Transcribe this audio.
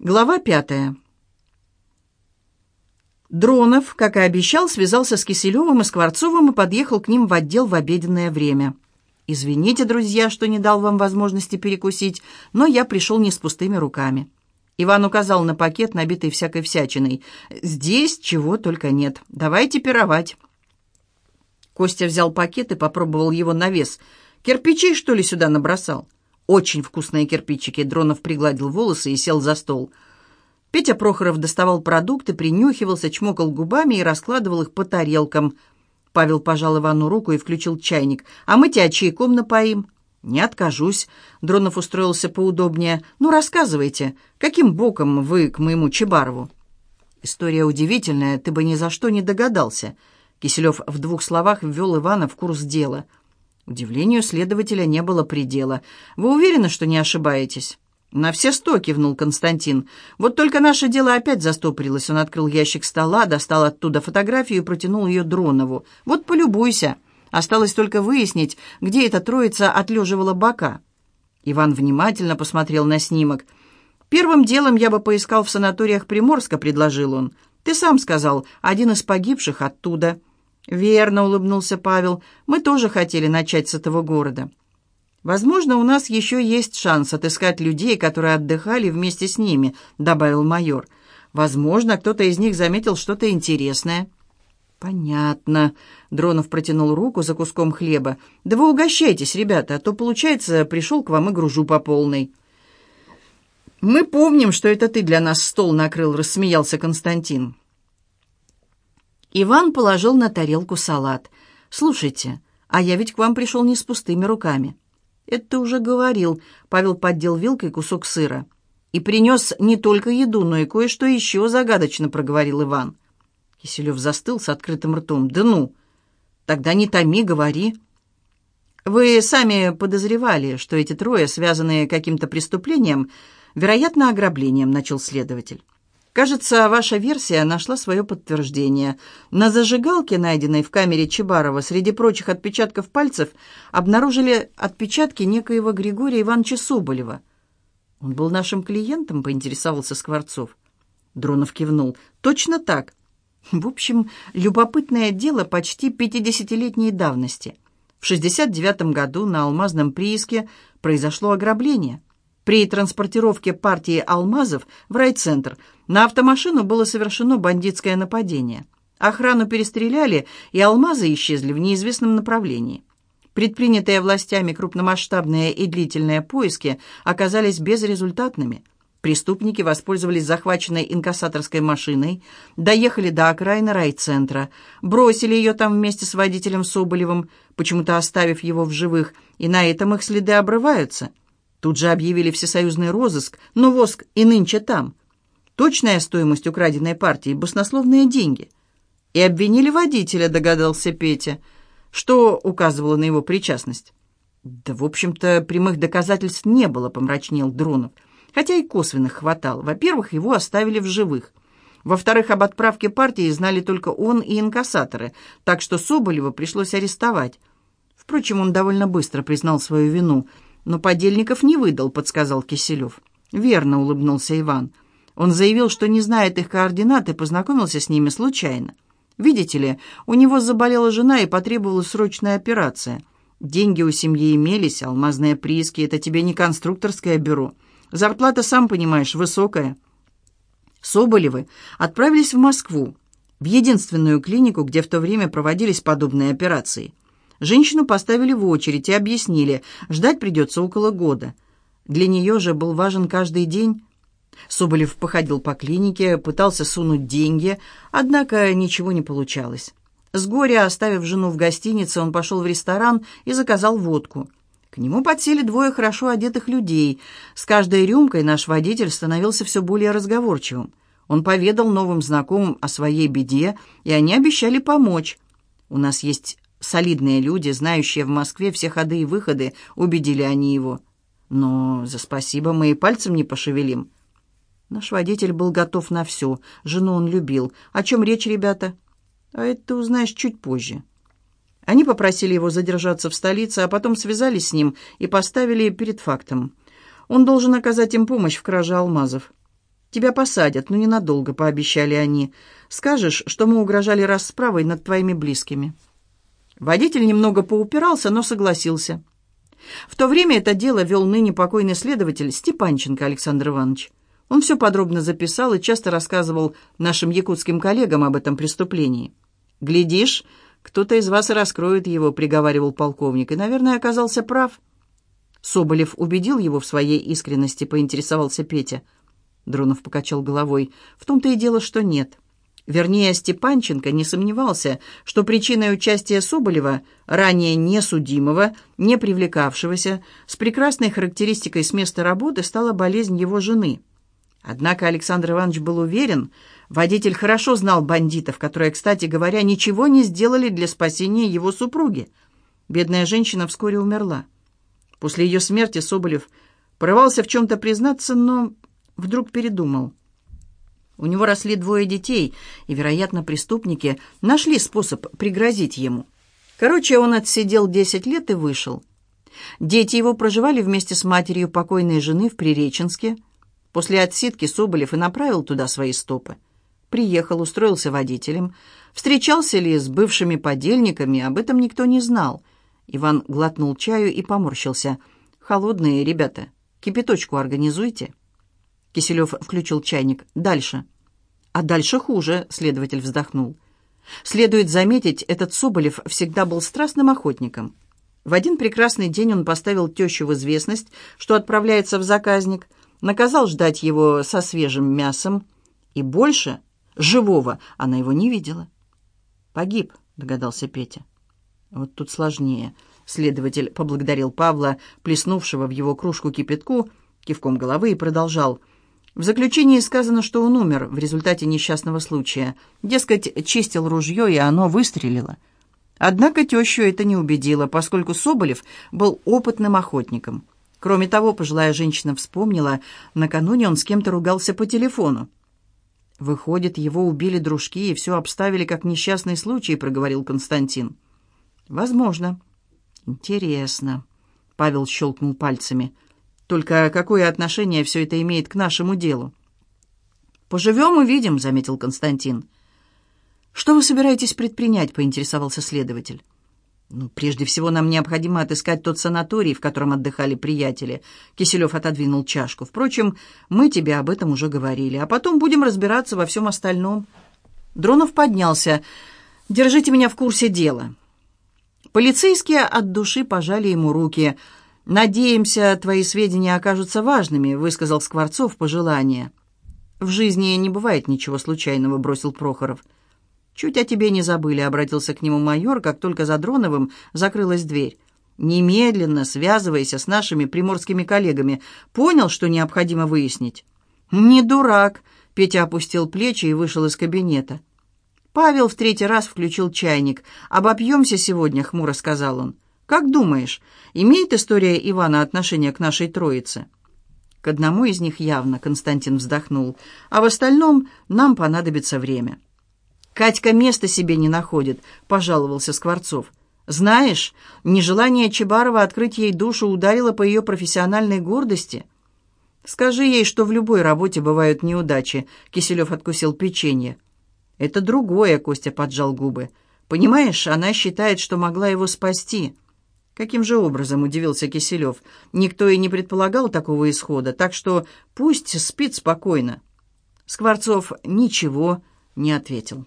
Глава пятая. Дронов, как и обещал, связался с Киселевым и Скворцовым и подъехал к ним в отдел в обеденное время. «Извините, друзья, что не дал вам возможности перекусить, но я пришел не с пустыми руками». Иван указал на пакет, набитый всякой всячиной. «Здесь чего только нет. Давайте пировать». Костя взял пакет и попробовал его на вес. «Кирпичей, что ли, сюда набросал?» «Очень вкусные кирпичики». Дронов пригладил волосы и сел за стол. Петя Прохоров доставал продукты, принюхивался, чмокал губами и раскладывал их по тарелкам. Павел пожал Ивану руку и включил чайник. «А мы тебя чайком напоим». «Не откажусь». Дронов устроился поудобнее. «Ну, рассказывайте, каким боком вы к моему Чебарову?» «История удивительная, ты бы ни за что не догадался». Киселев в двух словах ввел Ивана в курс дела – Удивлению следователя не было предела. «Вы уверены, что не ошибаетесь?» «На все сто», — кивнул Константин. «Вот только наше дело опять застопорилось». Он открыл ящик стола, достал оттуда фотографию и протянул ее Дронову. «Вот полюбуйся. Осталось только выяснить, где эта троица отлеживала бока». Иван внимательно посмотрел на снимок. «Первым делом я бы поискал в санаториях Приморска», — предложил он. «Ты сам сказал, один из погибших оттуда». «Верно», — улыбнулся Павел. «Мы тоже хотели начать с этого города. Возможно, у нас еще есть шанс отыскать людей, которые отдыхали вместе с ними», — добавил майор. «Возможно, кто-то из них заметил что-то интересное». «Понятно», — Дронов протянул руку за куском хлеба. «Да вы угощайтесь, ребята, а то, получается, пришел к вам и гружу по полной». «Мы помним, что это ты для нас стол накрыл», — рассмеялся Константин. Иван положил на тарелку салат. «Слушайте, а я ведь к вам пришел не с пустыми руками». «Это ты уже говорил», — Павел поддел вилкой кусок сыра. «И принес не только еду, но и кое-что еще загадочно», — проговорил Иван. Киселев застыл с открытым ртом. «Да ну! Тогда не томи, говори». «Вы сами подозревали, что эти трое, связанные каким-то преступлением, вероятно, ограблением», — начал следователь. Кажется, ваша версия нашла свое подтверждение. На зажигалке, найденной в камере Чебарова, среди прочих отпечатков пальцев, обнаружили отпечатки некоего Григория Ивановича Соболева. «Он был нашим клиентом?» — поинтересовался Скворцов. Дронов кивнул. «Точно так. В общем, любопытное дело почти пятидесятилетней давности. В 69 году на алмазном прииске произошло ограбление». При транспортировке партии алмазов в райцентр на автомашину было совершено бандитское нападение. Охрану перестреляли, и алмазы исчезли в неизвестном направлении. Предпринятые властями крупномасштабные и длительные поиски оказались безрезультатными. Преступники воспользовались захваченной инкассаторской машиной, доехали до окраины райцентра, бросили ее там вместе с водителем Соболевым, почему-то оставив его в живых, и на этом их следы обрываются – Тут же объявили всесоюзный розыск, но воск и нынче там. Точная стоимость украденной партии – баснословные деньги. И обвинили водителя, догадался Петя. Что указывало на его причастность? Да, в общем-то, прямых доказательств не было, помрачнел Дронов. Хотя и косвенных хватало. Во-первых, его оставили в живых. Во-вторых, об отправке партии знали только он и инкассаторы, так что Соболева пришлось арестовать. Впрочем, он довольно быстро признал свою вину – «Но подельников не выдал», — подсказал Киселев. «Верно», — улыбнулся Иван. Он заявил, что не знает их координат и познакомился с ними случайно. Видите ли, у него заболела жена и потребовалась срочная операция. Деньги у семьи имелись, алмазные прииски — это тебе не конструкторское бюро. Зарплата, сам понимаешь, высокая. Соболевы отправились в Москву, в единственную клинику, где в то время проводились подобные операции — Женщину поставили в очередь и объяснили, ждать придется около года. Для нее же был важен каждый день. Соболев походил по клинике, пытался сунуть деньги, однако ничего не получалось. С горя, оставив жену в гостинице, он пошел в ресторан и заказал водку. К нему подсели двое хорошо одетых людей. С каждой рюмкой наш водитель становился все более разговорчивым. Он поведал новым знакомым о своей беде, и они обещали помочь. «У нас есть солидные люди, знающие в Москве все ходы и выходы, убедили они его. Но за спасибо мы и пальцем не пошевелим. Наш водитель был готов на все. Жену он любил. О чем речь, ребята? А это ты узнаешь чуть позже. Они попросили его задержаться в столице, а потом связались с ним и поставили перед фактом. Он должен оказать им помощь в краже алмазов. «Тебя посадят, но ненадолго», — пообещали они. «Скажешь, что мы угрожали расправой над твоими близкими». Водитель немного поупирался, но согласился. В то время это дело вел ныне покойный следователь Степанченко Александр Иванович. Он все подробно записал и часто рассказывал нашим якутским коллегам об этом преступлении. «Глядишь, кто-то из вас и раскроет его», — приговаривал полковник, и, наверное, оказался прав. Соболев убедил его в своей искренности, поинтересовался Петя. Дронов покачал головой. «В том-то и дело, что нет». Вернее, Степанченко не сомневался, что причиной участия Соболева, ранее несудимого, не привлекавшегося, с прекрасной характеристикой с места работы стала болезнь его жены. Однако Александр Иванович был уверен, водитель хорошо знал бандитов, которые, кстати говоря, ничего не сделали для спасения его супруги. Бедная женщина вскоре умерла. После ее смерти Соболев порывался в чем-то признаться, но вдруг передумал – у него росли двое детей, и, вероятно, преступники нашли способ пригрозить ему. Короче, он отсидел 10 лет и вышел. Дети его проживали вместе с матерью покойной жены в Приреченске. После отсидки Соболев и направил туда свои стопы. Приехал, устроился водителем. Встречался ли с бывшими подельниками, об этом никто не знал. Иван глотнул чаю и поморщился. «Холодные, ребята, кипяточку организуйте». Киселев включил чайник. «Дальше». «А дальше хуже», — следователь вздохнул. Следует заметить, этот Соболев всегда был страстным охотником. В один прекрасный день он поставил тещу в известность, что отправляется в заказник, наказал ждать его со свежим мясом, и больше живого она его не видела. «Погиб», — догадался Петя. «Вот тут сложнее». Следователь поблагодарил Павла, плеснувшего в его кружку кипятку, кивком головы и продолжал — в заключении сказано, что он умер в результате несчастного случая. Дескать, чистил ружье, и оно выстрелило. Однако тещу это не убедило, поскольку Соболев был опытным охотником. Кроме того, пожилая женщина вспомнила, накануне он с кем-то ругался по телефону. «Выходит, его убили дружки и все обставили как несчастный случай», — проговорил Константин. «Возможно». «Интересно», — Павел щелкнул пальцами. Только какое отношение все это имеет к нашему делу? «Поживем, увидим», — заметил Константин. «Что вы собираетесь предпринять?» — поинтересовался следователь. «Ну, прежде всего нам необходимо отыскать тот санаторий, в котором отдыхали приятели». Киселев отодвинул чашку. «Впрочем, мы тебе об этом уже говорили, а потом будем разбираться во всем остальном». Дронов поднялся. «Держите меня в курсе дела». Полицейские от души пожали ему руки — «Надеемся, твои сведения окажутся важными», — высказал Скворцов пожелание. «В жизни не бывает ничего случайного», — бросил Прохоров. «Чуть о тебе не забыли», — обратился к нему майор, как только за Дроновым закрылась дверь. «Немедленно связывайся с нашими приморскими коллегами. Понял, что необходимо выяснить?» «Не дурак», — Петя опустил плечи и вышел из кабинета. Павел в третий раз включил чайник. «Обопьемся сегодня», — хмуро сказал он. Как думаешь, имеет история Ивана отношение к нашей троице?» «К одному из них явно», — Константин вздохнул. «А в остальном нам понадобится время». «Катька места себе не находит», — пожаловался Скворцов. «Знаешь, нежелание Чебарова открыть ей душу ударило по ее профессиональной гордости». «Скажи ей, что в любой работе бывают неудачи», — Киселев откусил печенье. «Это другое», — Костя поджал губы. «Понимаешь, она считает, что могла его спасти». Каким же образом, удивился Киселев. Никто и не предполагал такого исхода, так что пусть спит спокойно. Скворцов ничего не ответил.